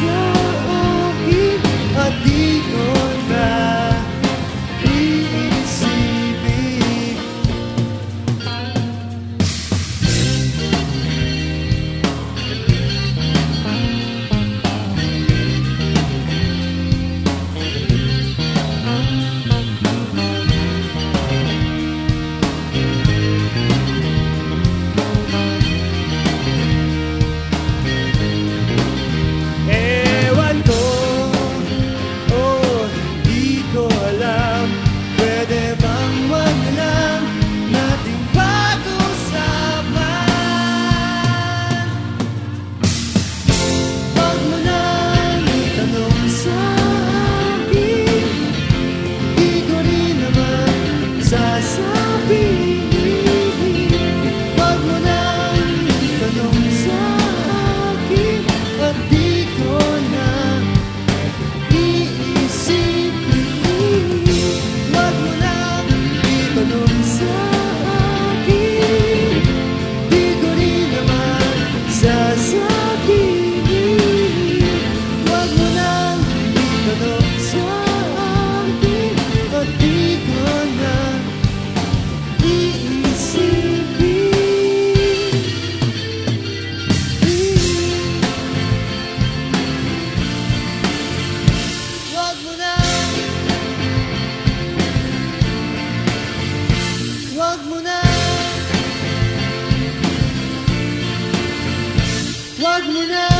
show. Dublin.